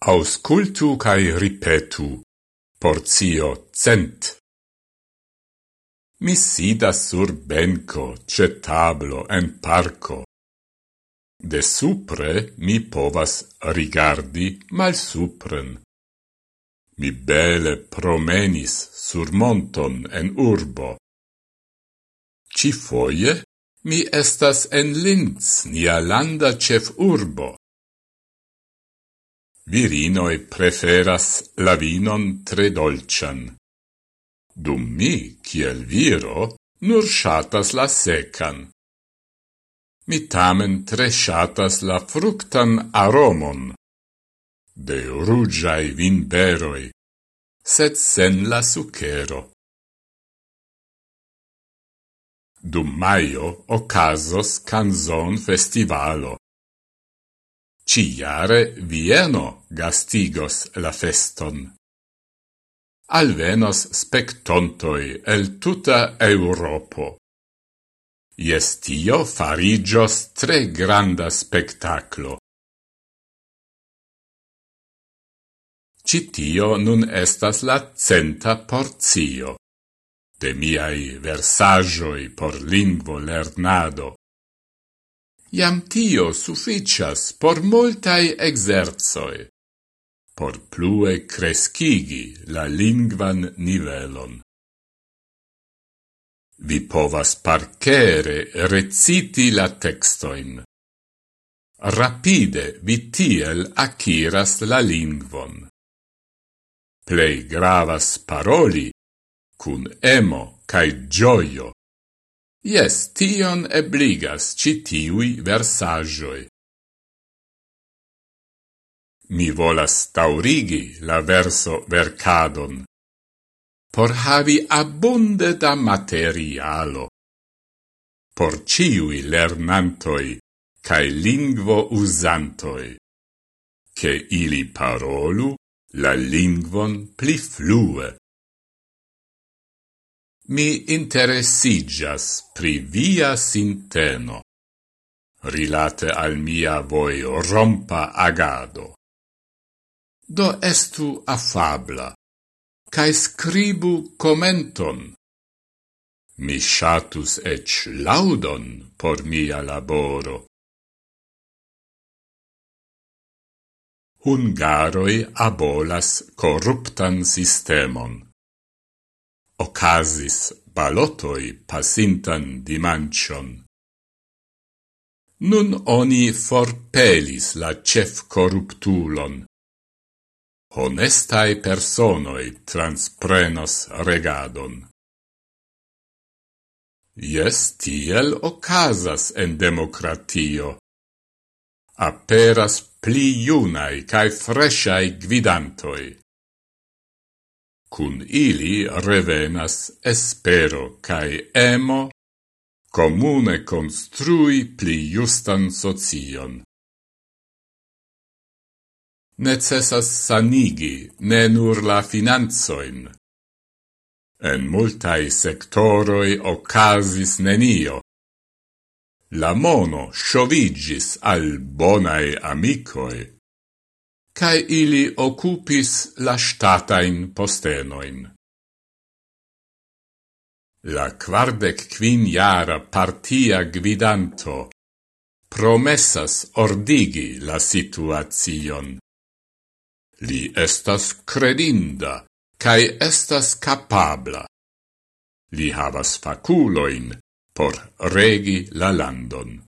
Auscultu cae ripetu. Porzio cent. Mi sidas sur benco, ce tablo en parco. De supre mi povas rigardi mal supren. Mi bele promenis sur monton en urbo. Ci foie mi estas en Linz, nia landa cef urbo virinoi preferas la vinon tre dolcian. Dum mi, kiel viro, nur shatas la secan. Mi tamen tre shatas la fructan aromon de rugiai vinberoi, sed sen la sucero. Dum maio ocasos canzon festivalo. Ciare Vieno gastigos la feston. Alvenos spectontoi el tuta Europo. Iestio farigios tre granda spectaclo. Citio nun estas la centa porzio de miai versagioi por lingvo lernado Iam tio sufficias por multae exerzoi, por plue crescigi la lingvan nivelon. Vi povas parcere reciti la textoin. Rapide vi tiel aciras la lingvon. Plei gravas paroli, cun emo cae gioio, Yes, tion ebligas citiui versajoi. Mi volas taurigi la verso vercadon, por havi abunde da materialo, por ciui lernantoi cae lingvo usantoi, che ili parolu la lingvon pli flue mi interessigas pri via sinteno. Rilate al mia voi rompa agado. Do estu affabla, cae scribu commenton. Mi shatus ec laudon por mia laboro. Hungaroi abolas corruptan sistemon Ocasis balotoi pasintan dimancion. Nun oni forpelis la cef corruptulon. Honestai personoi transprenos regadon. Yes, tiel ocasas en democratio. Aperas pli iunae cae fresciai gvidantoi. Cun ili revenas espero cae emo comune construi pli justan socion. Necessas sanigi ne nur la finanzoin. En multae sectoroi ocasis nenio. La mono sciovigis al bonae amicoi cae ili occupis la statain postenoin. La quardec quin jara partia gvidanto promessas ordigi la situazion. Li estas credinda, cae estas capabla. Li havas faculoin por regi la landon.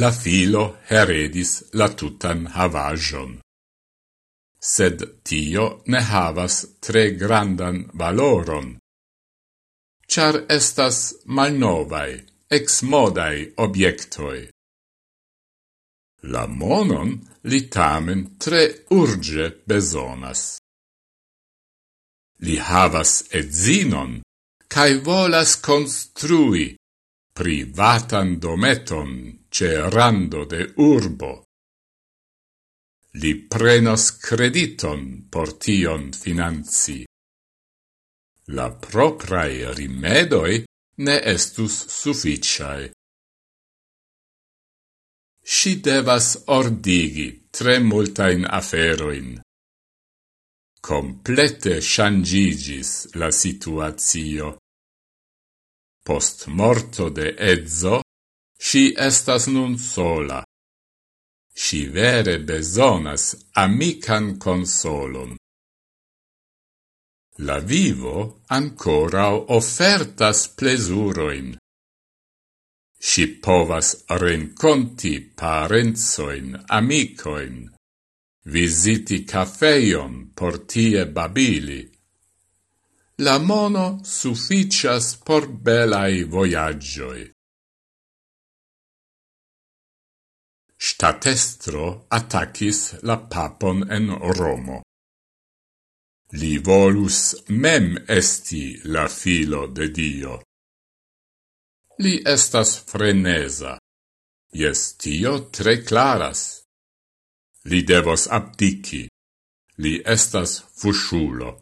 la filo heredis la tutan havajon. Sed tio ne havas tre grandan valoron, char estas malnovai, ex modai obiectoi. La monon li tamen tre urge besonas. Li havas edzinon, cae volas construi privatan dometon ce rando de urbo. Li prenos crediton por tion financi. La proprae rimedoi ne estus sufficiae. Si devas ordigi tre multain aferoin. Complete shangigis la situatio. Post morto de Ezzo, Si estas nun sola. Si vere besonas amican consolon. La vivo ancora offertas plesuroin. Si povas renconti parenzoin, amicoin, visiti cafeion por tie babili. La mono sufficias por belai voyagioi. statestro attacis la papon en Romo. Li volus mem esti la filo de Dio. Li estas frenesa. Jes tio tre claras. Li devos abdici. Li estas fusciulo.